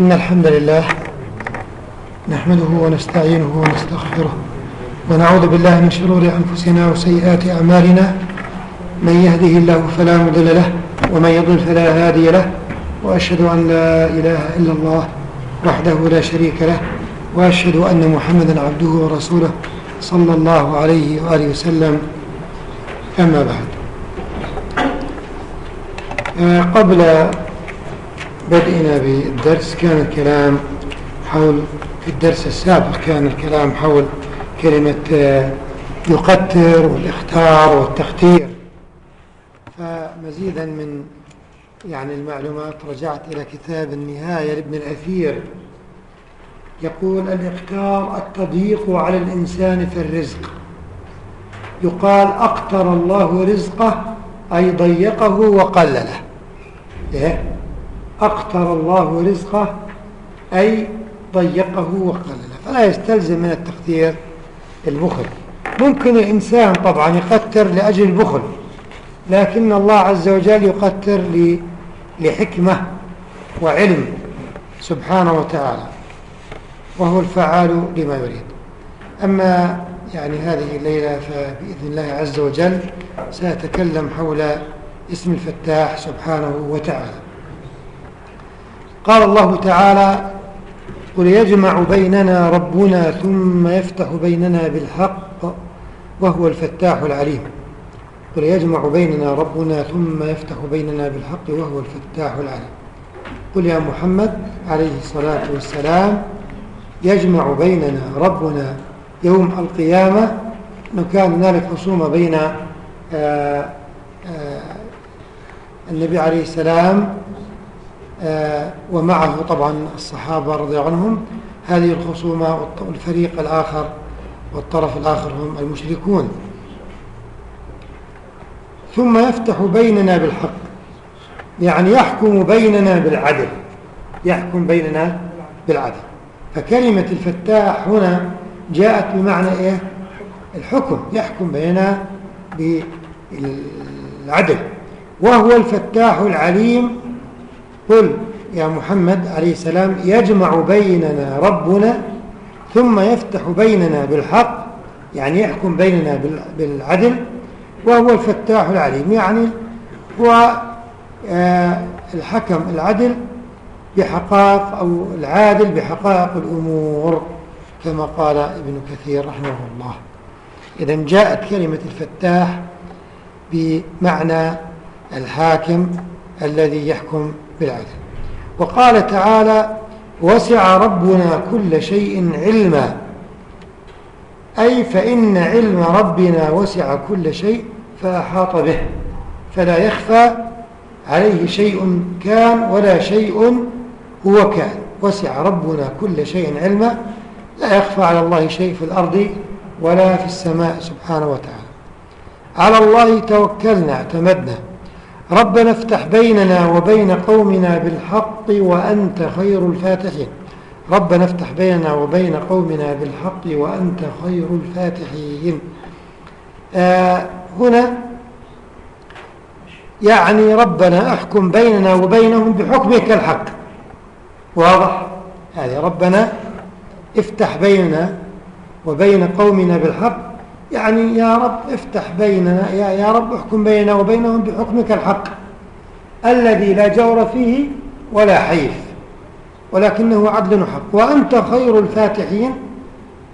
إن الحمد لله نحمده ونستعينه ونستغفره ونعوذ بالله من شرور أنفسنا وسيئات أعمالنا. من يهده الله فلا مضل له ومن يضل فلا هادي له وأشهد أن لا إله إلا الله وحده لا شريك له وأشهد أن محمدا عبده ورسوله صلى الله عليه وآله وسلم. أما بعد. قبل بدئنا بالدرس كان الكلام حول في الدرس السابق كان الكلام حول كلمة يقتر والاختار والتختير فمزيدا من يعني المعلومات رجعت إلى كتاب النهاية لابن الأثير. يقول الاختار التضييق على الإنسان في الرزق يقال أقتر الله رزقه أي ضيقه وقلله إيه؟ أقتر الله رزقه أي ضيقه وقلله. فلا يستلزم من التقدير البخل. ممكن الإنسان طبعا يقتر لأجل البخل لكن الله عز وجل يقتر لحكمة وعلم سبحانه وتعالى وهو الفعال لما يريد. أما يعني هذه الليلة فبإذن الله عز وجل سأتكلم حول اسم الفتاح سبحانه وتعالى. قال الله تعالى قل يجمع بيننا ربنا ثم يفتح بيننا بالحق وهو الفتاح العليم. قل يجمع بيننا ربنا ثم يفتح بيننا بالحق وهو الفتاح العليم. قل يا محمد عليه الصلاة والسلام يجمع بيننا ربنا يوم القيامة. أنه كان هنالك خصومة بين آآ آآ النبي عليه السلام ومعه طبعا الصحابة رضي عنهم. هذه الخصومة والفريق الآخر والطرف الآخر هم المشركون. ثم يفتح بيننا بالحق يعني يحكم بيننا بالعدل يحكم بيننا بالعدل. فكلمة الفتاح هنا جاءت بمعنى إيه؟ الحكم يحكم بيننا بالعدل. وهو الفتاح العليم قل يا محمد عليه السلام يجمع بيننا ربنا ثم يفتح بيننا بالحق يعني يحكم بيننا بالعدل وهو الفتاح العليم. يعني هو الحكم العدل بحقائق أو العادل بحقائق الأمور كما قال ابن كثير رحمه الله. إذا جاءت كلمة الفتاح بمعنى الحاكم الذي يحكم بالعدل. وقال تعالى وسع ربنا كل شيء علما. أي فإن علم ربنا وسع كل شيء فأحاط به. فلا يخفى عليه شيء كان ولا شيء هو كان. وسع ربنا كل شيء علما. لا يخفى على الله شيء في الأرض ولا في السماء سبحانه وتعالى. على الله توكلنا اعتمدنا. ربنا افتح بيننا وبين قومنا بالحق وأنت خير الفاتحين. ربنا افتح بيننا وبين قومنا بالحق وأنت خير الفاتحين. آه هنا يعني ربنا احكم بيننا وبينهم بحكمك الحق. واضح؟ هذه ربنا افتح بيننا وبين قومنا بالحق يعني يا رب افتح بيننا يا, يا رب احكم بيننا وبينهم بحكمك الحق الذي لا جور فيه ولا حيف ولكنه عدل حق. وأنت خير الفاتحين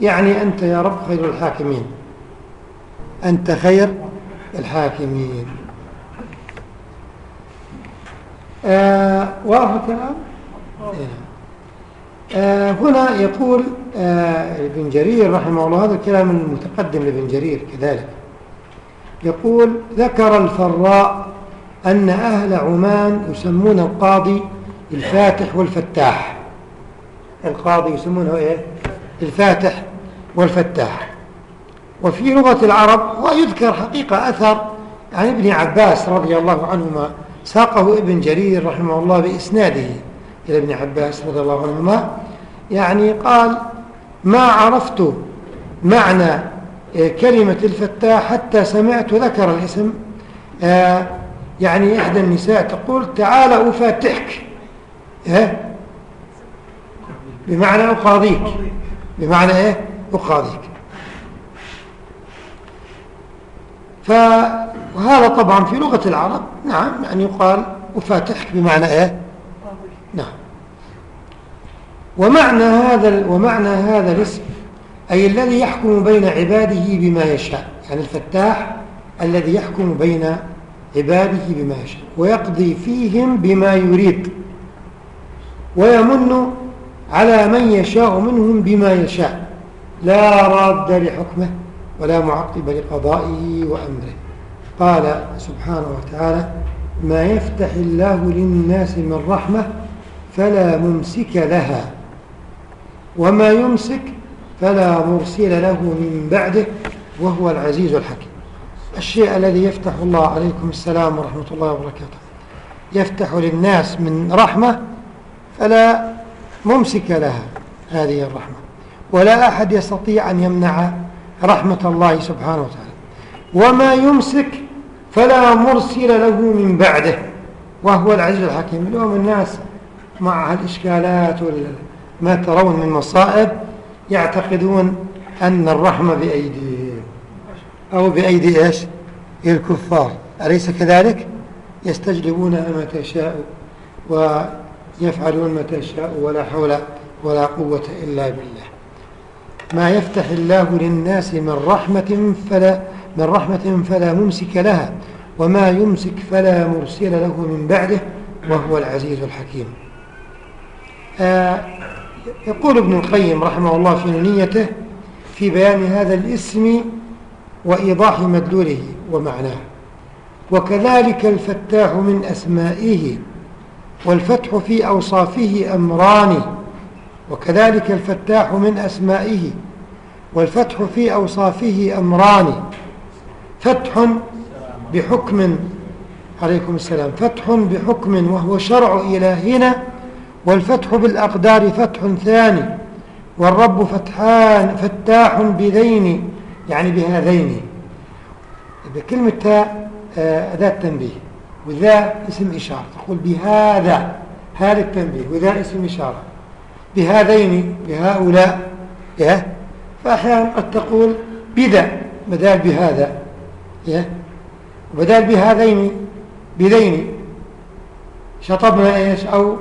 يعني أنت يا رب خير الحاكمين. أنت خير الحاكمين. آه واضح الكلام آه هنا يقول آه ابن جرير رحمه الله هذا الكلام المتقدم لابن جرير كذلك. يقول ذكر الفراء أن أهل عمان يسمون القاضي الفاتح والفتاح. القاضي يسمونه إيه؟ الفاتح والفتاح. وفي لغة العرب ويذكر حقيقة أثر عن ابن عباس رضي الله عنهما ساقه ابن جرير رحمه الله بإسناده. إلى ابن عباس رضي الله عنهما يعني قال ما عرفت معنى كلمة الفتاح حتى سمعت ذكر الاسم. يعني إحدى النساء تقول تعال أفاتحك. إيه؟ بمعنى أقاضيك. بمعنى إيه؟ أقاضيك. فهذا طبعا في لغة العرب نعم يعني يقال أفاتحك بمعنى إيه؟ ومعنى هذا ومعنى هذا الاسم أي الذي يحكم بين عباده بما يشاء يعني الفتاح الذي يحكم بين عباده بما يشاء ويقضي فيهم بما يريد ويمن على من يشاء منهم بما يشاء لا راد لحكمه ولا معقب لقضائه وأمره. قال سبحانه وتعالى ما يفتح الله للناس من رحمة فلا ممسك لها. وما يمسك فلا مرسل له من بعده وهو العزيز الحكيم. الشيء الذي يفتح الله عليكم السلام ورحمة الله وبركاته يفتح للناس من رحمة فلا ممسك لها هذه الرحمة. ولا أحد يستطيع أن يمنع رحمة الله سبحانه وتعالى. وما يمسك فلا مرسل له من بعده وهو العزيز الحكيم. اليوم الناس مع الإشكالات ما ترون من مصائب يعتقدون أن الرحمة بأيديهم. أو بأيدي إيش؟ الكفار. أليس كذلك؟ يستجلبون ما تشاء ويفعلون ما تشاء ولا حول ولا قوة إلا بالله. ما يفتح الله للناس من رحمة فلا من رحمة فلا ممسك لها وما يمسك فلا مرسل له من بعده وهو العزيز الحكيم. آه يقول ابن القيم رحمه الله في نونيته في بيان هذا الاسم وإيضاح مدلوله ومعناه. وكذلك الفتاح من أسمائه والفتح في أوصافه أمران. وكذلك الفتاح من أسمائه والفتح في أوصافه أمران. فتح بحكم عليكم السلام فتح بحكم وهو شرع إلهنا والفتح بالأقدار فتح ثاني والرب فتحان فتاح بذين يعني بهذين. كلمة تاء آه، أداة تنبيه وذا اسم إشارة تقول بهذا هذا التنبيه وذا اسم إشارة. بهذين بهؤلاء يا فأحيانا قد تقول بذا بدال بهذا يا وبدال بهذين بذين. شطبنا إيش؟ أو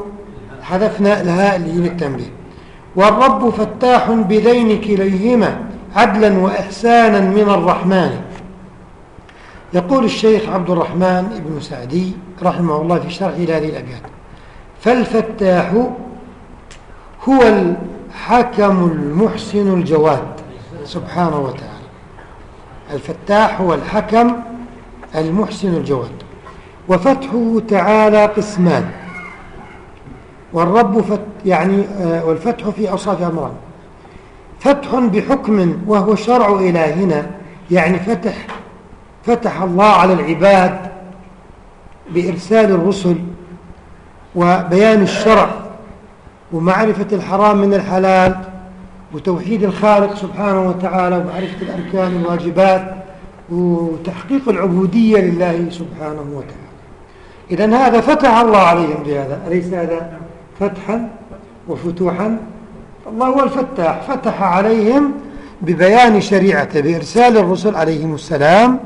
حذفنا لها اللي هي التنبيه والرب فتاح بذين كليهما عدلا وإحسانا من الرحمن. يقول الشيخ عبد الرحمن بن سعدي رحمه الله في شرح هذه الأبيات فالفتاح هو الحكم المحسن الجواد سبحانه وتعالى. الفتاح هو الحكم المحسن الجواد. وفتحه تعالى قسمان. والرب فت يعني آه، والفتح في أوصاف أمران فتح بحكم وهو شرع إلهنا يعني فتح فتح الله على العباد بإرسال الرسل وبيان الشرع ومعرفة الحرام من الحلال وتوحيد الخالق سبحانه وتعالى ومعرفة الأركان والواجبات وتحقيق العبودية لله سبحانه وتعالى. إذا هذا فتح الله عليهم بهذا. أليس هذا؟ فتحا وفتوحا. الله هو الفتاح. فتح عليهم ببيان شريعته بإرسال الرسل عليهم السلام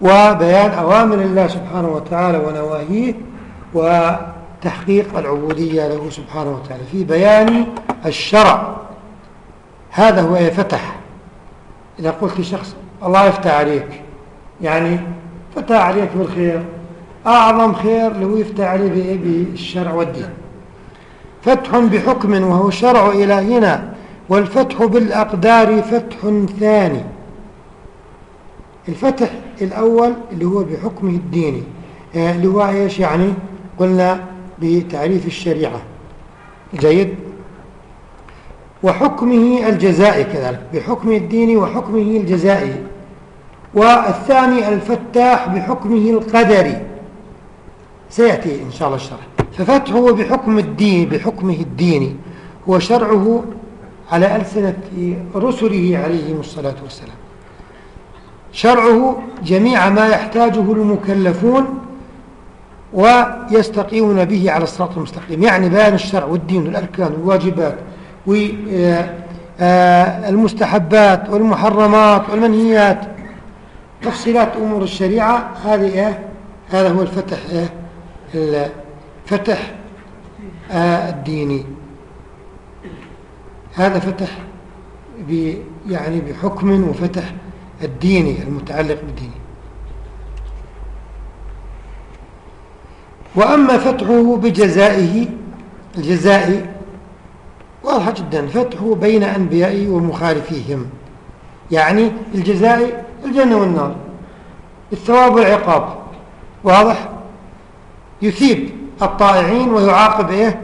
وبيان أوامر الله سبحانه وتعالى ونواهيه وتحقيق العبودية له سبحانه وتعالى في بيان الشرع. هذا هو فتح. إذا قلت لشخص الله يفتح عليك يعني فتح عليك بالخير أعظم خير لو يفتح عليه بالشرع والدين. فتح بحكم وهو شرع إلهنا والفتح بالأقدار فتح ثاني. الفتح الأول اللي هو بحكمه الديني آه، اللي هو إيش يعني؟ قلنا بتعريف الشريعة. جيد؟ وحكمه الجزائي كذلك بحكمه الديني وحكمه الجزائي. والثاني الفتاح بحكمه القدري. سيأتي إن شاء الله الشرح. ففتحه بحكم الدين بحكمه الديني هو شرعه على ألسنة رسله عليهم الصلاة والسلام. شرعه جميع ما يحتاجه المكلفون ويستقيمون به على الصراط المستقيم. يعني بيان الشرع والدين والأركان والواجبات والمستحبات والمحرمات والمنهيات تفصيلات أمور الشريعة. هذه إيه؟ هذا هو الفتح الفتح الديني هذا فتح يعني بحكم وفتح الديني المتعلق بالدين. وأما فتحه بجزائه الجزائي واضح جدا فتحه بين أنبيائه ومخالفيهم. يعني الجزائي الجنة والنار. الثواب والعقاب واضح؟ يثيب. الطائعين ويعاقب إيه؟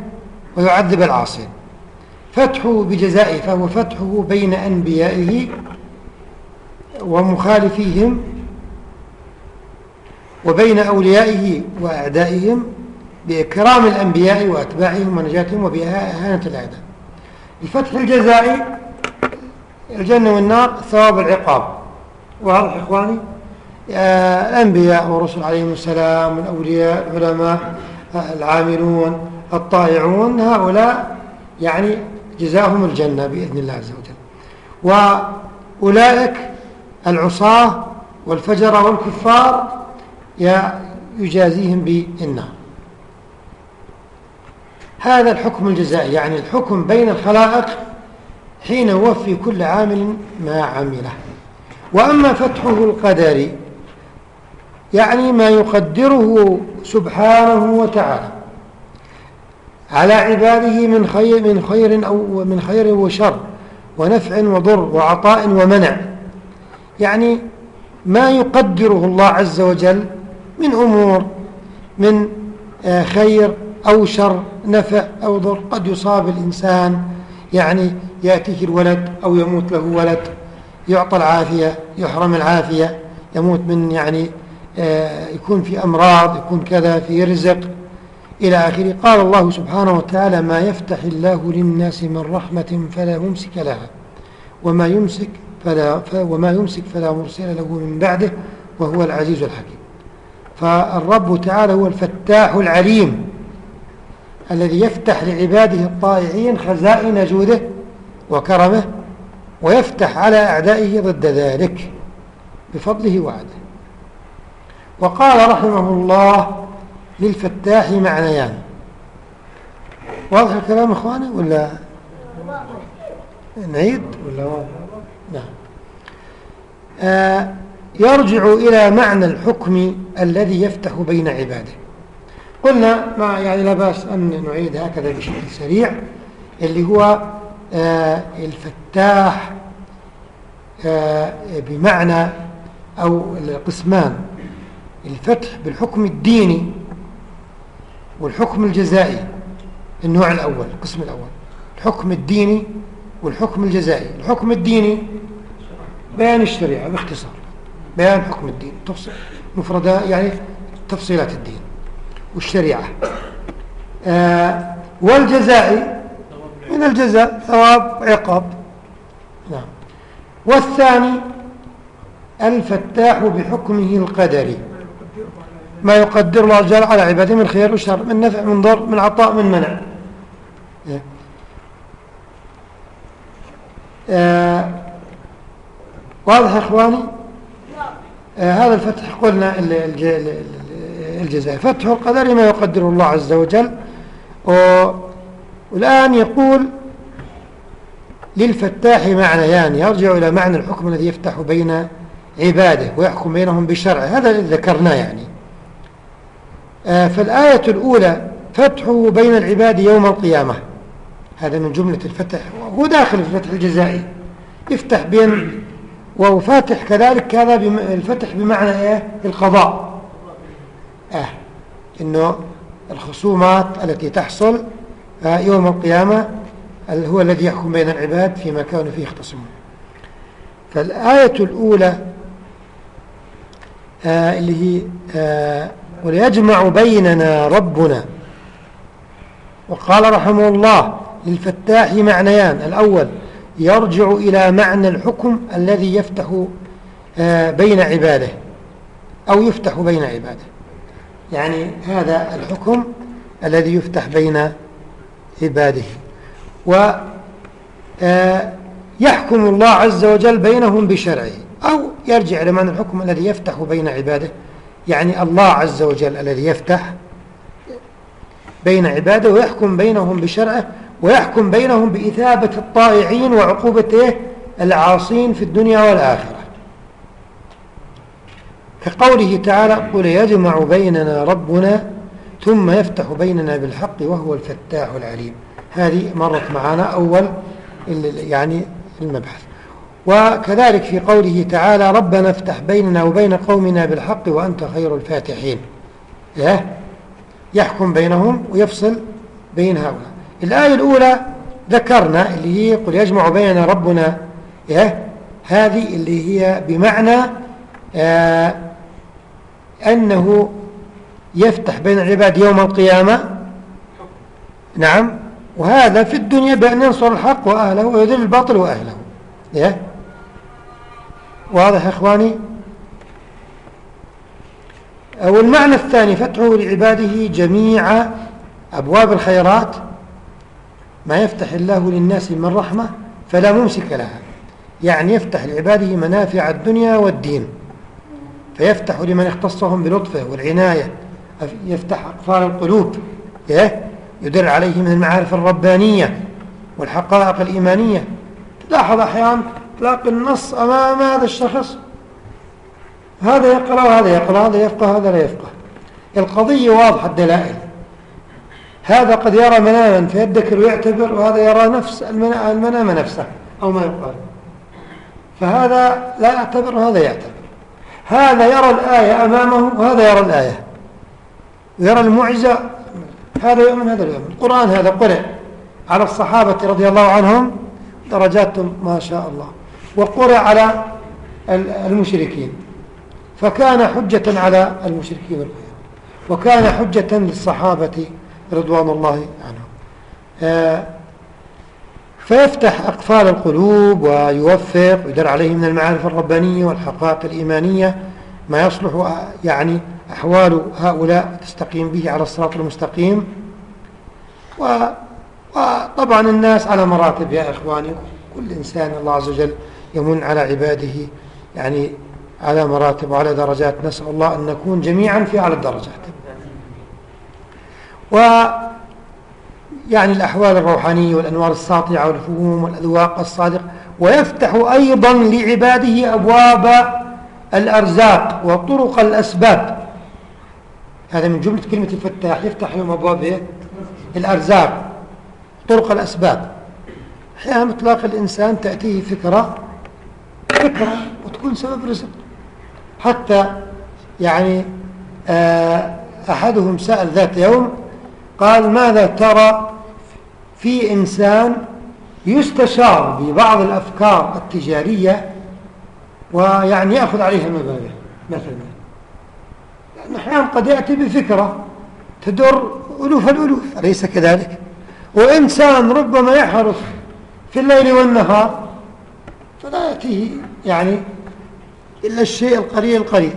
ويعذب العاصين. فتحه بجزائه فهو فتحه بين أنبيائه ومخالفيهم وبين أوليائه وأعدائهم بإكرام الأنبياء وأتباعهم ونجاتهم وبإهانة الأعداء. الفتح الجزائي الجنة والنار ثواب العقاب. واضح إخواني؟ الأنبياء والرسل عليهم السلام والأولياء العلماء العاملون الطائعون هؤلاء يعني جزاهم الجنة بإذن الله عز وجل. وأولئك العصاة والفجر والكفار يجازيهم بالنار. هذا الحكم الجزائي يعني الحكم بين الخلائق حين يوفي كل عامل ما عمله. وأما فتحه القدري يعني ما يقدره سبحانه وتعالى على عباده من خير من خير أو من خير وشر ونفع وضر وعطاء ومنع. يعني ما يقدره الله عز وجل من أمور من آه، خير أو شر نفع أو ضر. قد يصاب الإنسان يعني يأتيه الولد أو يموت له ولد يعطى العافية يحرم العافية يموت من يعني يكون في أمراض يكون كذا في رزق. إلى آخره قال الله سبحانه وتعالى ما يفتح الله للناس من رحمة فلا ممسك لها وما يمسك فلا وما يمسك فلا مرسل له من بعده وهو العزيز الحكيم. فالرب تعالى هو الفتاح العليم الذي يفتح لعباده الطائعين خزائن جوده وكرمه ويفتح على أعدائه ضد ذلك بفضله وعده. وقال رحمه الله للفتاح معنيان. واضح الكلام إخواني ولا؟ نعيد ولا واضح؟ نعم. آه يرجع إلى معنى الحكم الذي يفتح بين عباده. قلنا ما يعني لا بأس أن نعيد هكذا بشكل سريع اللي هو آه الفتاح آه بمعنى أو القسمان. الفتح بالحكم الديني والحكم الجزائي النوع الأول القسم الأول الحكم الديني والحكم الجزائي. الحكم الديني بيان الشريعة باختصار بيان حكم الدين تفصيل مفردات يعني تفصيلات الدين والشريعة. آه والجزائي من الجزاء؟ ثواب عقاب. نعم. والثاني الفتاح بحكمه القدري. ما يقدر الله جل على عباده من خير وشر من نفع من ضر من عطاء من منع. آه واضح يا إخواني؟ آه هذا الفتح قلنا الجزاء. فتح القدر ما يقدره الله عز وجل. والآن يقول للفتاح معنيان يرجع إلى معنى الحكم الذي يفتح بين عباده ويحكم بينهم بشرعه هذا الذي ذكرناه يعني. فالآية الأولى فتحه بين العباد يوم القيامة. هذا من جملة الفتح وهو داخل في الفتح الجزائي. يفتح بين وفاتح كذلك هذا الفتح بمعنى إيه؟ القضاء. آه إنه الخصومات التي تحصل آه، يوم القيامة هو الذي يحكم بين العباد فيما كانوا فيه يختصمون. فالآية الأولى آه اللي هي آه وليجمع بيننا ربنا. وقال رحمه الله للفتاح معنيان. الأول يرجع إلى معنى الحكم الذي يفتح آه، بين عباده أو يفتح بين عباده. يعني هذا الحكم الذي يفتح بين عباده. آه، يحكم الله عز وجل بينهم بشرعه أو يرجع إلى معنى الحكم الذي يفتح بين عباده. يعني الله عز وجل الذي يفتح بين عباده ويحكم بينهم بشرعه ويحكم بينهم بإثابة الطائعين وعقوبة العاصين في الدنيا والآخرة. كقوله تعالى قل يجمع بيننا ربنا ثم يفتح بيننا بالحق وهو الفتاح العليم. هذه مرت معنا أول يعني المبحث. وكذلك في قوله تعالى ربنا افتح بيننا وبين قومنا بالحق وأنت خير الفاتحين. يحكم بينهم ويفصل بين هؤلاء. الآية الأولى ذكرنا اللي هي قل يجمع بيننا ربنا. هذه اللي هي بمعنى آه أنه يفتح بين العباد يوم القيامة. نعم. وهذا في الدنيا بأن ينصر الحق وأهله ويذل الباطل وأهله؟ واضح يا إخواني؟ والمعنى الثاني فتحه لعباده جميع أبواب الخيرات ما يفتح الله للناس من رحمة فلا ممسك لها. يعني يفتح لعباده منافع الدنيا والدين فيفتح لمن اختصهم بلطفه والعناية يفتح أقفال القلوب إيه؟ يدل عليه من المعارف الربانية والحقائق الإيمانية. تلاحظ أحيانا تلاقي النص أمام هذا الشخص هذا يقرأ وهذا يقرأ هذا يفقه هذا لا يفقه. القضية واضحة الدلائل. هذا قد يرى مناما فيدكر ويعتبر وهذا يرى نفس المنام نفسه أو ما يقال. فهذا لا يعتبر وهذا يعتبر. هذا يرى الآية أمامه وهذا يرى الآية. ويرى المعجزة. هذا يؤمن هذا يؤمن. القرآن هذا قرأ على الصحابة رضي الله عنهم درجاتهم ما شاء الله. وقرأ على المشركين. فكان حجة على المشركين وكان حجة للصحابة رضوان الله عنهم. آه، فيفتح أقفال القلوب ويوفق ويدر عليه من المعارف الربانية والحقائق الإيمانية ما يصلح يعني أحوال هؤلاء تستقيم به على الصراط المستقيم. وطبعا الناس على مراتب يا إخواني كل إنسان الله عز وجل يمن على عباده يعني على مراتب وعلى درجات. نسأل الله أن نكون جميعا في أعلى الدرجات. و يعني الأحوال الروحانية والأنوار الساطعة والفهوم والأذواق الصادقة ويفتح أيضا لعباده أبواب الأرزاق وطرق الأسباب. هذا من جملة كلمة الفتاح يفتح لهم أبواب إيه؟ الأرزاق طرق الأسباب. أحيانا إطلاق الإنسان تأتيه فكرة فكرة وتكون سبب رزق. حتى يعني آه، أحدهم سأل ذات يوم قال ماذا ترى في إنسان يستشار ببعض الأفكار التجارية ويعني يأخذ عليها المبالغ مثلا لأن أحيانا قد يأتي بفكرة تدر ألوف الألوف. أليس كذلك؟ وإنسان ربما يحرص في الليل والنهار فلا يأتيه يعني إلا الشيء القليل القليل.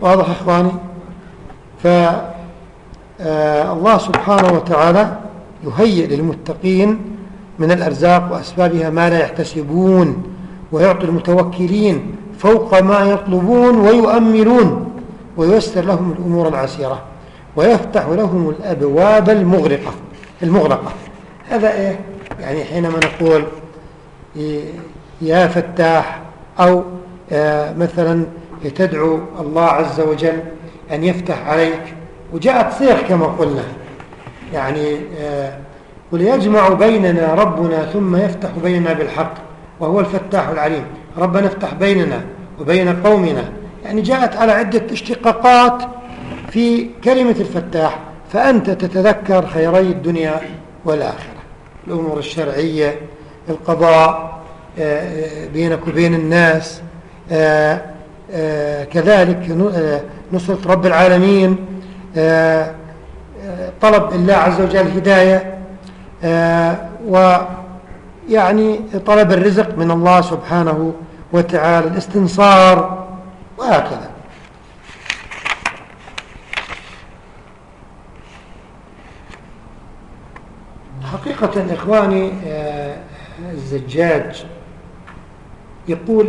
واضح إخواني؟ فالله آه، سبحانه وتعالى يهيئ للمتقين من الأرزاق وأسبابها ما لا يحتسبون ويعطي المتوكلين فوق ما يطلبون ويؤملون وييسر لهم الأمور العسيرة ويفتح لهم الأبواب المغرقة المغلقة. هذا إيه؟ يعني حينما نقول يا فتاح أو آه، مثلا تدعو الله عز وجل أن يفتح عليك. وجاءت صيغ كما قلنا. يعني آه، قل يجمع بيننا ربنا ثم يفتح بيننا بالحق وهو الفتاح العليم. ربنا افتح بيننا وبين قومنا. يعني جاءت على عدة اشتقاقات في كلمة الفتاح. فأنت تتذكر خيري الدنيا والآخرة. الأمور الشرعية القضاء آه، آه، بينك وبين الناس آه، كذلك نصرة رب العالمين طلب الله عز وجل هداية ويعني طلب الرزق من الله سبحانه وتعالى الاستنصار وهكذا. حقيقة إخواني الزجاج يقول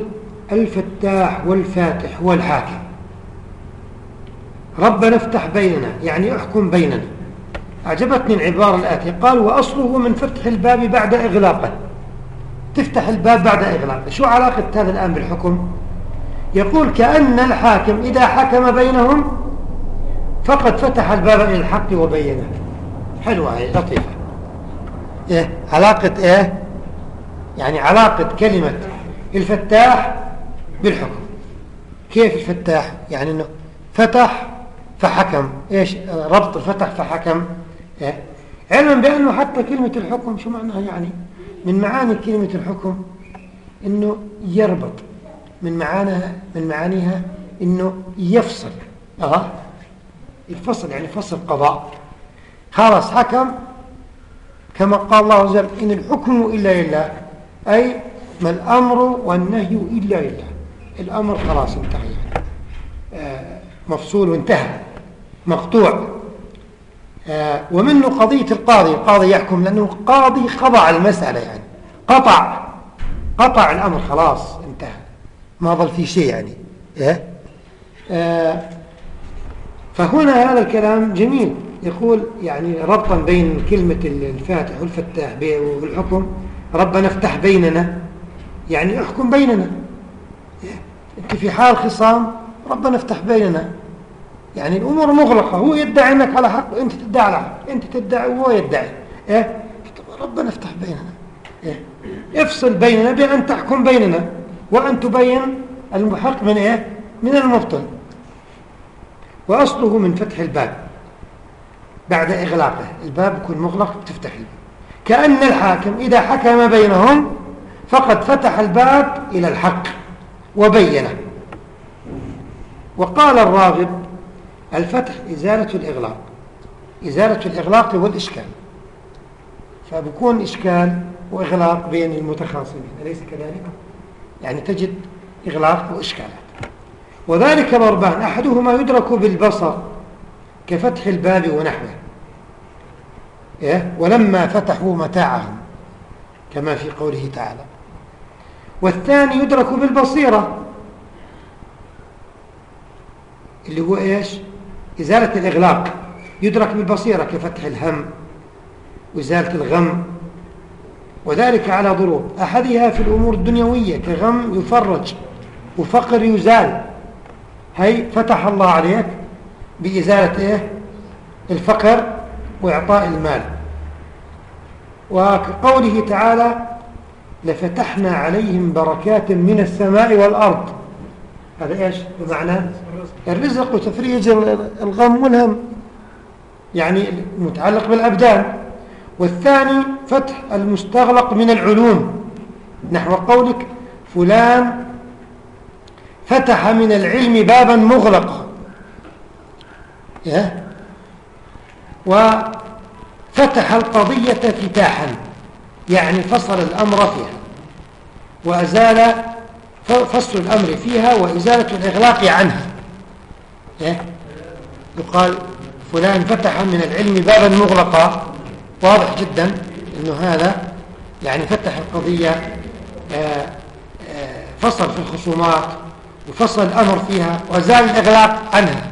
الفتاح والفاتح والحاكم. ربنا افتح بيننا يعني احكم بيننا. أعجبتني العبارة الآتية. قال وأصله من فتح الباب بعد إغلاقه. تفتح الباب بعد إغلاقه. شو علاقة هذا الآن بالحكم؟ يقول كأن الحاكم إذا حكم بينهم فقد فتح الباب إلى الحق وبينه. حلوة هي لطيفة. إيه علاقة إيه؟ يعني علاقة كلمة الفتاح بالحكم. كيف الفتاح؟ يعني أنه فتح فحكم. إيش؟ ربط الفتح فحكم. إيه؟ علما بأنه حتى كلمة الحكم شو معناها يعني؟ من معاني كلمة الحكم أنه يربط. من معانيها من معانيها أنه يفصل. أه الفصل يعني فصل قضاء. خلاص حكم كما قال الله عز وجل إن الحكم إلا لله. أي ما الأمر والنهي إلا لله. الأمر خلاص انتهى. يعني مفصول وانتهى. مقطوع. آه ومنه قضية القاضي. القاضي يحكم لأنه قاضي قضى المسألة يعني. قطع. قطع الأمر خلاص انتهى. ما ظل في شيء يعني. إيه؟ آه فهنا هذا الكلام جميل. يقول يعني ربطا بين كلمة الفاتح والفتاح والحكم ربنا افتح بيننا. يعني احكم بيننا. انت في حال خصام ربنا افتح بيننا. يعني الأمور مغلقة. هو يدعي أنك على حق وأنت تدعي على حق. أنت تدعي وهو يدعي. إيه؟ ربنا افتح بيننا. إيه؟ افصل بيننا بأن تحكم بيننا. وأن تبين المحق من إيه؟ من المبطل. وأصله من فتح الباب. بعد إغلاقه. الباب يكون مغلق بتفتح الباب. كأن الحاكم إذا حكم بينهم فقد فتح الباب إلى الحق وبينه وقال الراغب الفتح إزالة الإغلاق إزالة الإغلاق هو الإشكال فبكون إشكال وإغلاق بين المتخاصمين أليس كذلك؟ يعني تجد إغلاق وإشكالات وذلك ضربان أحدهما يدرك بالبصر كفتح الباب ونحوه؟ ولما فتحوا متاعهم كما في قوله تعالى. والثاني يدرك بالبصيرة. اللي هو إيش؟ إزالة الإغلاق. يدرك بالبصيرة كفتح الهم وإزالة الغم وذلك على ضروب. أحدها في الأمور الدنيوية كغم يفرج وفقر يزال. هي فتح الله عليك بإزالة إيه؟ الفقر وإعطاء المال. وكقوله تعالى لفتحنا عليهم بركات من السماء والأرض. هذا إيش؟ بمعنى الرزق وتفريج الغم والهم. يعني متعلق بالأبدان. والثاني فتح المستغلق من العلوم. نحو قولك فلان فتح من العلم بابا مغلقا وفتح القضية فتاحا يعني فصل الأمر فيها وأزال فصل الأمر فيها وإزالة الإغلاق عنها. يقال فلان فتح من العلم بابا مغلقا واضح جدا أنه هذا يعني فتح القضية آه، آه، فصل في الخصومات وفصل الأمر فيها وزال الإغلاق عنها.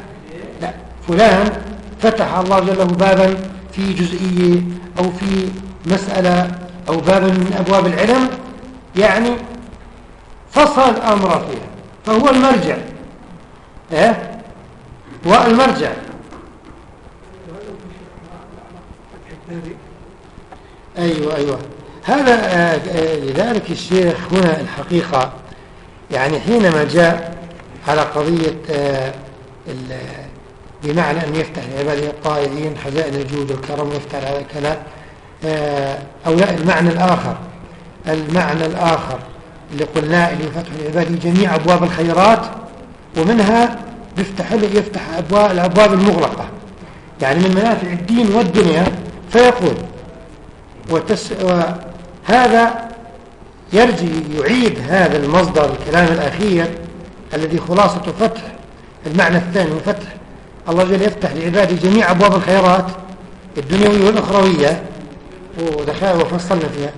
لا فلان فتح الله جل له بابا في جزئية أو في مسألة أو بابا من أبواب العلم يعني فصل الأمر فيها فهو المرجع. إيه؟ هو المرجع. أيوة أيوة. هذا لذلك الشيخ هنا الحقيقة يعني حينما جاء على قضية آه، بمعنى أن يفتح لعباده الطائعين خزائن الجود والكرم ويفتح على كذا أو لا المعنى الآخر. المعنى الآخر اللي قلناه اللي فتح لعباده جميع أبواب الخيرات ومنها يفتح يفتح أبواب الأبواب المغلقة. يعني من منافع الدين والدنيا فيقول وتس وهذا يرجي يعيد هذا المصدر الكلام الأخير الذي خلاصة فتح المعنى الثاني فتح. الله جل يفتح لعباده جميع أبواب الخيرات الدنيوية والأخروية. ودخلنا وفصلنا فيها.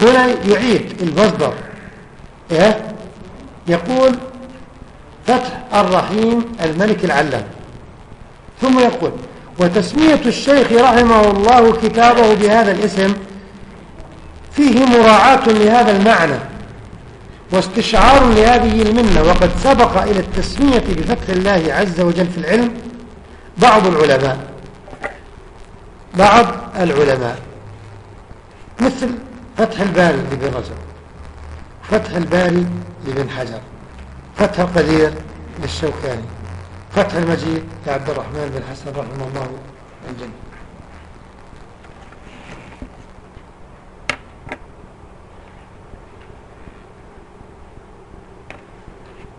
هنا يعيد المصدر. إيه؟ يقول فتح الرحيم الملك العلام. ثم يقول وتسمية الشيخ رحمه الله كتابه بهذا الاسم فيه مراعاة لهذا المعنى. واستشعار لهذه المنة وقد سبق إلى التسمية بفتح الله عز وجل في العلم بعض العلماء. بعض العلماء. مثل فتح الباري لابن رجب. فتح الباري لابن حجر. فتح القدير للشوكاني. فتح المجيد لعبد الرحمن بن حسن رحمه الله الجنة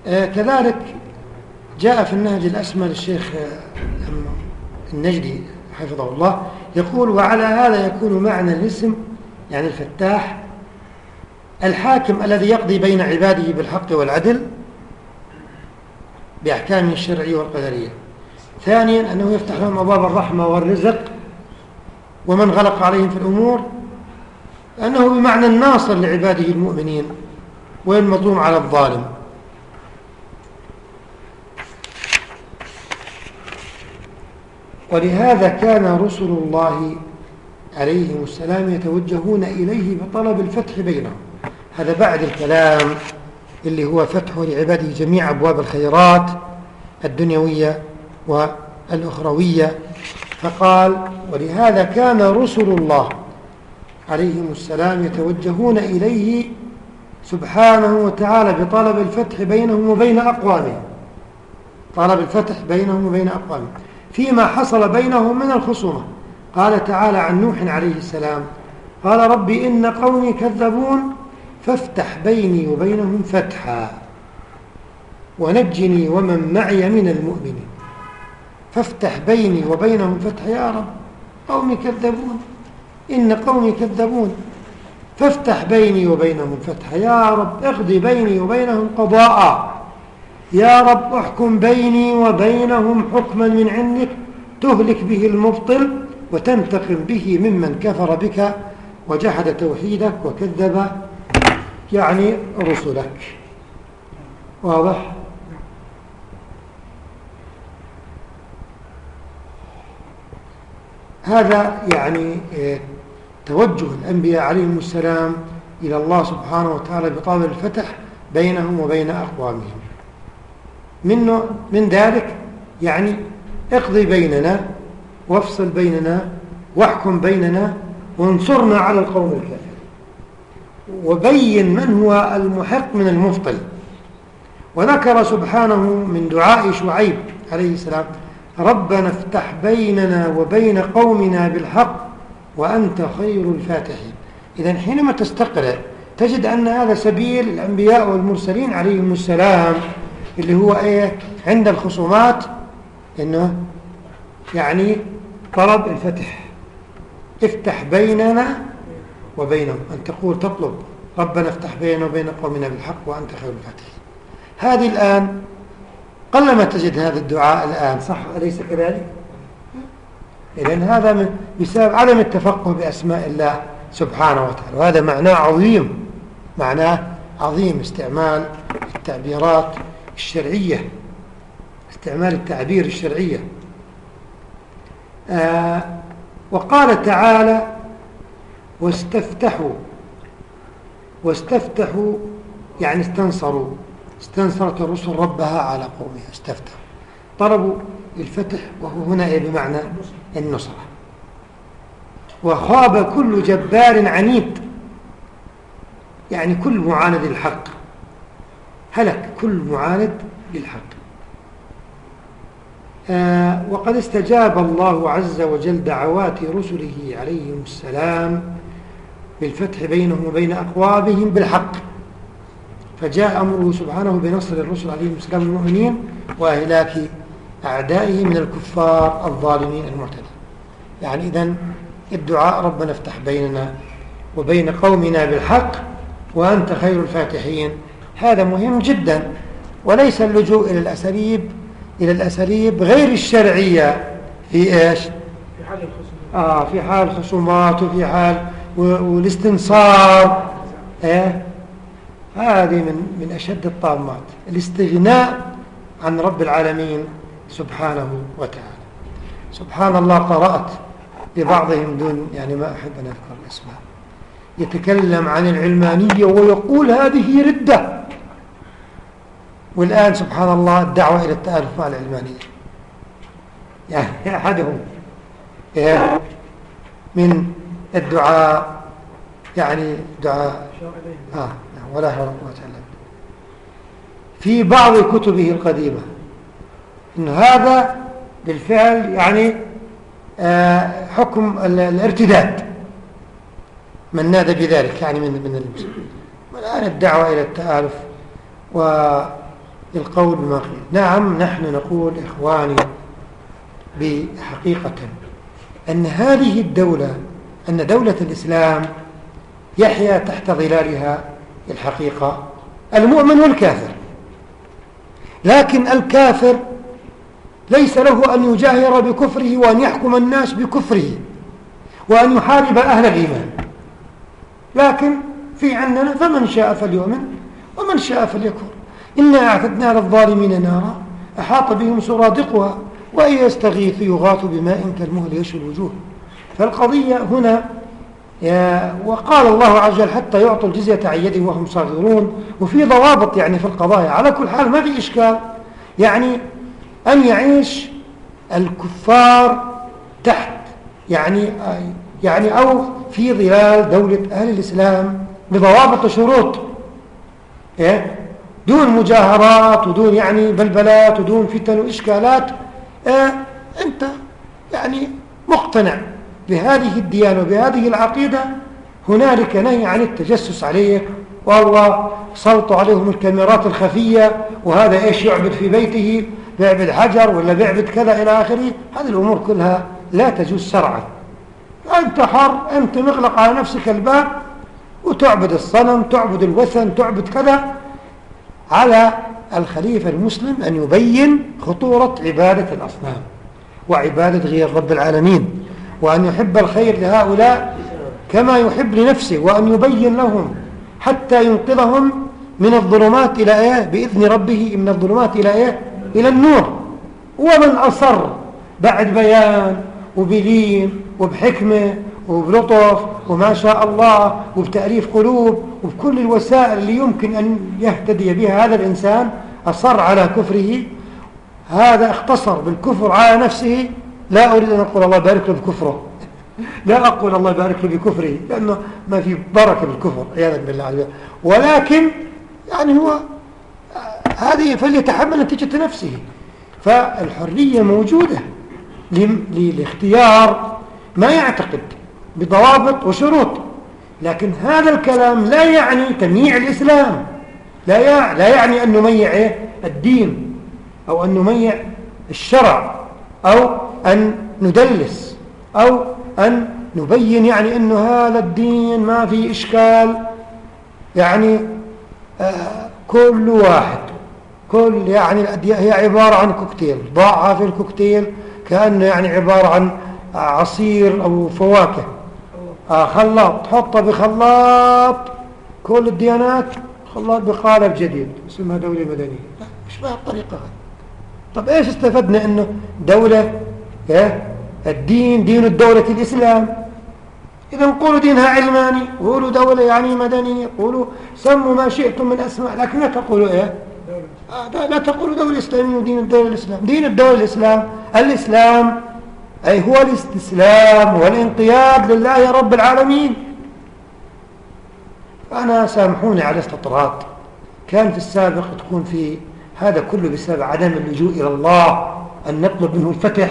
كذلك جاء في النهج الأسمى للشيخ آه، النجدي حفظه الله يقول وعلى هذا يكون معنى الاسم يعني الفتاح الحاكم الذي يقضي بين عباده بالحق والعدل بأحكامه الشرعية والقدرية. ثانيا أنه يفتح لهم أبواب الرحمة والرزق ومن غلق عليهم في الأمور أنه بمعنى الناصر لعباده المؤمنين والمظلوم على الظالم. ولهذا كان رسل الله عليهم السلام يتوجهون إليه بطلب الفتح بينهم. هذا بعد الكلام اللي هو فتحه لعباده جميع أبواب الخيرات الدنيوية والأخروية. فقال ولهذا كان رسل الله عليهم السلام يتوجهون إليه سبحانه وتعالى بطلب الفتح بينهم وبين أقوامهم. طلب الفتح بينهم وبين أقوامهم. فيما حصل بينهم من الخصومة. قال تعالى عن نوح عليه السلام قال ربي إن قومي كذبون فافتح بيني وبينهم فتحا ونجني ومن معي من المؤمنين. فافتح بيني وبينهم فتحا يا رب قومي كذبون إن قومي كذبون فافتح بيني وبينهم فتحا يا رب اقضي بيني وبينهم قضاء. يا رب احكم بيني وبينهم حكما من عندك تهلك به المبطل وتنتقم به ممن كفر بك وجحد توحيدك وكذب يعني رسلك. واضح؟ هذا يعني آه، توجه الأنبياء عليهم السلام إلى الله سبحانه وتعالى بطلب الفتح بينهم وبين أقوامهم. منه من ذلك يعني اقضي بيننا وافصل بيننا واحكم بيننا وانصرنا على القوم الكافر وبين من هو المحق من المفطل وذكر سبحانه من دعاء شعيب عليه السلام ربنا افتح بيننا وبين قومنا بالحق وأنت خير الفاتحين. إذا حينما تستقرأ تجد أن هذا سبيل الأنبياء والمرسلين عليهم السلام اللي هو إيه؟ عند الخصومات إنه يعني طلب الفتح. افتح بيننا وبينهم. أن تقول تطلب ربنا افتح بيننا وبين قومنا بالحق وأنت خير الفاتحين. هذه الآن قلما تجد هذا الدعاء الآن. صح؟ أليس كذلك؟ إذن هذا من بسبب عدم التفقه بأسماء الله سبحانه وتعالى. وهذا معناه عظيم. معناه عظيم استعمال التعبيرات الشرعية استعمال التعبير الشرعية. آه وقال تعالى واستفتحوا واستفتحوا يعني استنصروا. استنصرت الرسل ربها على قومها استفتحوا. طلبوا الفتح وهو هنا إيه بمعنى؟ النصرة. وخاب كل جبار عنيد يعني كل معاند الحق. هلك كل معاند للحق. آه وقد استجاب الله عز وجل دعوات رسله عليهم السلام بالفتح بينهم وبين أقوابهم بالحق. فجاء أمره سبحانه بنصر الرسل عليهم السلام المؤمنين وإهلاك أعدائه من الكفار الظالمين المعتدين. يعني إذن الدعاء ربنا افتح بيننا وبين قومنا بالحق وأنت خير الفاتحين. هذا مهم جدا وليس اللجوء إلى الأساليب إلى الأساليب غير الشرعية. في إيش؟ آه في حال خصومات وفي حال والاستنصار. إيه؟ هذه من من أشد الطامات. الاستغناء عن رب العالمين سبحانه وتعالى. سبحان الله قرأت لبعضهم دون يعني ما أحب أن أذكر الأسماء. يتكلم عن العلمانية ويقول هذه ردة. والآن سبحان الله الدعوة إلى التآلف مع العلمانية. يعني أحدهم. إيه، من الدعاء يعني دعاء. آه ولا حول ولا قوة إلا في بعض كتبه القديمة. إن هذا بالفعل يعني آه، حكم الارتداد. من نادى بذلك يعني من من المسلمين. والآن الدعوة إلى التآلف والقول بما قيل نعم نحن نقول إخواني بحقيقة أن هذه الدولة أن دولة الإسلام يحيا تحت ظلالها الحقيقة المؤمن والكافر. لكن الكافر ليس له أن يجاهر بكفره وأن يحكم الناس بكفره وأن يحارب أهل الإيمان. لكن في عندنا فمن شاء فليؤمن ومن شاء فليكفر. إنا أعتدنا للظالمين نارا أحاط بهم سرادقها وإن يستغيث يغاث بماء كالمهل يشوي الوجوه. فالقضية هنا وقال الله عز وجل حتى يعطوا الجزية عن يده وهم صاغرون وفي ضوابط يعني في القضايا. على كل حال ما في إشكال يعني أن يعيش الكفار تحت يعني يعني أو في ظلال دولة أهل الإسلام بضوابط وشروط. إيه؟ دون مجاهرات ودون يعني بلبلات ودون فتن وإشكالات إيه؟ أنت يعني مقتنع بهذه الديانة وبهذه العقيدة. هنالك نهي عن التجسس عليه وهو سلط عليهم الكاميرات الخفية وهذا إيش يعبد في بيته؟ بيعبد حجر ولا بيعبد كذا إلى آخره؟ هذه الأمور كلها لا تجوز شرعا. أنت حر أنت مغلق على نفسك الباب وتعبد الصنم تعبد الوثن تعبد كذا. على الخليفة المسلم أن يبين خطورة عبادة الأصنام وعبادة غير رب العالمين وأن يحب الخير لهؤلاء كما يحب لنفسه وأن يبين لهم حتى ينقذهم من الظلمات إلى إيه؟ بإذن ربه من الظلمات إلى إيه؟ إلى النور. ومن أصر بعد بيان وبلين وبحكمة وبلطف وما شاء الله وبتأليف قلوب وبكل الوسائل اللي يمكن أن يهتدي بها هذا الإنسان أصر على كفره. هذا اختصر بالكفر على نفسه. لا أريد أن أقول الله بارك له بكفره. لا أقول الله بارك له بكفره لأنه ما في بركة بالكفر عياذا بالله. ولكن يعني هو هذه فليتحمل نتيجة نفسه. فالحرية موجودة لاختيار ما يعتقد. بضوابط وشروط. لكن هذا الكلام لا يعني تمييع الإسلام. لا لا يعني أن نميع إيه؟ الدين أو أن نميع الشرع أو أن ندلس أو أن نبين يعني أنه هذا الدين ما في إشكال. يعني آه كل واحد كل يعني الأدياء هي عبارة عن كوكتيل ضعها في الكوكتيل كأنه يعني عبارة عن عصير أو فواكه. آه خلاط. تحطه بخلاط. كل الديانات خلاط بقالب جديد. اسمها دولة مدنية. لا مش بهالطريقة طب إيش استفدنا إنه دولة إيه؟ الدين دين الدولة الإسلام. إذا قولوا دينها علماني قولوا دولة يعني مدنية قولوا سموا ما شئتم من أسماء لكن لا تقولوا إيه؟ آه لا تقولوا دولة إسلامية ودين الدولة الإسلام. دين الدولة الإسلام الإسلام أي هو الاستسلام والانقياد لله رب العالمين. أنا سامحوني على استطراد. كان في السابق تكون في هذا كله بسبب عدم اللجوء إلى الله أن نطلب منه الفتح.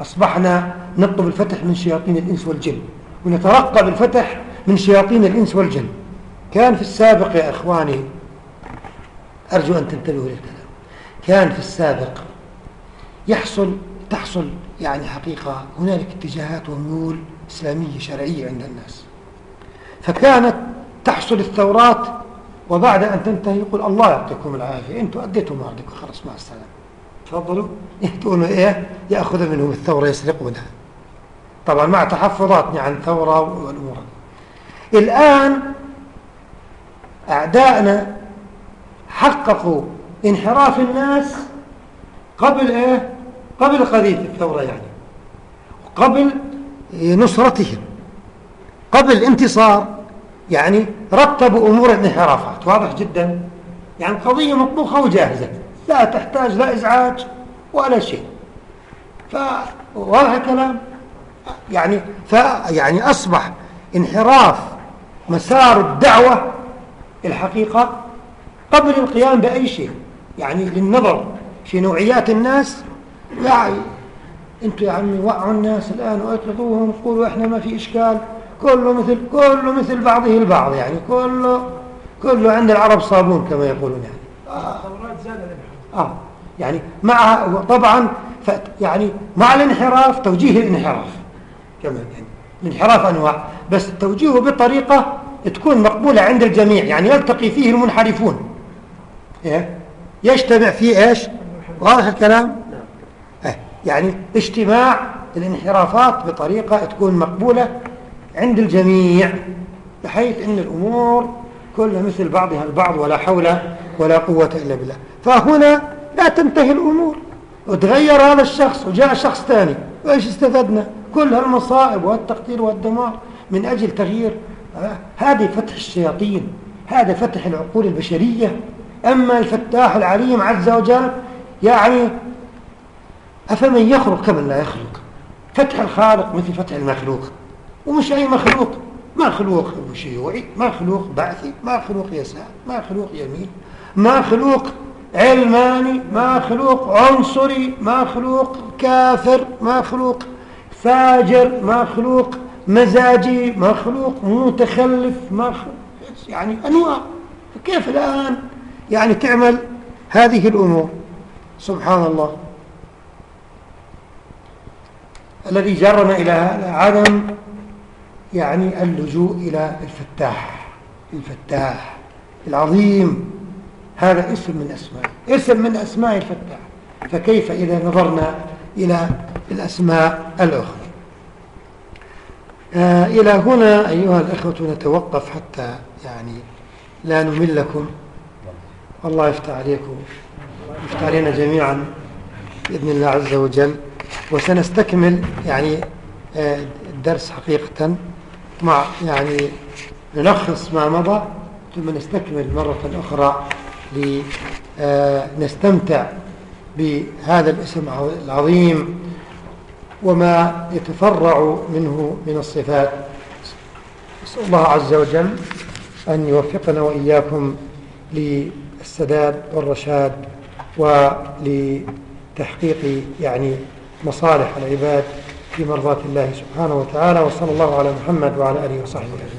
أصبحنا نطلب الفتح من شياطين الإنس والجن ونترقب الفتح من شياطين الإنس والجن. كان في السابق يا إخواني أرجو أن تنتبهوا للكلام. كان في السابق يحصل تحصل يعني حقيقة هنالك اتجاهات وميول إسلامية شرعية عند الناس. فكانت تحصل الثورات وبعد أن تنتهي يقول الله يعطيكم العافية. أنتم أديتوا ما عندكم خلص مع السلامة. تفضلوا. يأتون إيه؟ يأخذ منهم الثورة يسرق منها طبعا مع تحفظاتنا عن الثورة والأمور. الآن أعدائنا حققوا انحراف الناس قبل إيه؟ قبل قضية الثورة يعني. قبل نصرتهم. قبل الانتصار يعني رتبوا أمور الانحرافات واضح جدا؟ يعني قضية مطبوخة وجاهزة. لا تحتاج لا إزعاج ولا شيء. فواضح الكلام؟ يعني ف يعني أصبح انحراف مسار الدعوة الحقيقة قبل القيام بأي شيء. يعني للنظر في نوعيات الناس يعني أنتوا يا عمي وقعوا الناس الآن واطلقوهم قولوا إحنا ما في إشكال. كله مثل كله مثل بعضه البعض يعني. كله كله عند العرب صابون كما يقولون يعني. آه, آه يعني مع طبعا يعني مع الانحراف توجيه الانحراف. كمان يعني الانحراف أنواع. بس توجيهه بطريقة تكون مقبولة عند الجميع يعني يلتقي فيه المنحرفون. إيه؟ يجتمع فيه إيش؟ واضح الكلام؟ يعني اجتماع الانحرافات بطريقة تكون مقبولة عند الجميع بحيث أن الأمور كلها مثل بعضها البعض ولا حول ولا قوة إلا بالله. فهنا لا تنتهي الأمور. وتغير هذا الشخص وجاء شخص ثاني وإيش استفدنا؟ كل هالمصائب والتقتير والدمار من أجل تغيير هذه فتح الشياطين هذا فتح العقول البشرية. أما الفتاح العليم عز وجل يعني أفمن يخلق كمن لا يخلق؟ فتح الخالق مثل فتح المخلوق. ومش أي مخلوق؟ مخلوق شيوعي مخلوق بعثي مخلوق يسار مخلوق يمين مخلوق علماني مخلوق عنصري مخلوق كافر مخلوق فاجر مخلوق مزاجي مخلوق متخلف مخلوق يعني أنواع. كيف الآن يعني تعمل هذه الأمور؟ سبحان الله. الذي جرنا إلى عدم يعني اللجوء إلى الفتاح الفتاح العظيم. هذا اسم من أسماء اسم من أسماء الفتاح. فكيف إذا نظرنا إلى الأسماء الأخرى؟ آه إلى هنا أيها الأخوة نتوقف حتى يعني لا نملكم الله يفتح عليكم يفتح علينا جميعا بإذن الله عز وجل. وسنستكمل يعني آه الدرس حقيقة مع يعني نلخص ما مضى ثم نستكمل مرة أخرى لنستمتع بهذا الاسم العظيم وما يتفرع منه من الصفات. نسأل الله عز وجل أن يوفقنا وإياكم للسداد والرشاد ولتحقيق يعني مصالح العباد في مرضات الله سبحانه وتعالى وصلى الله على محمد وعلى آله وصحبه أجمعين.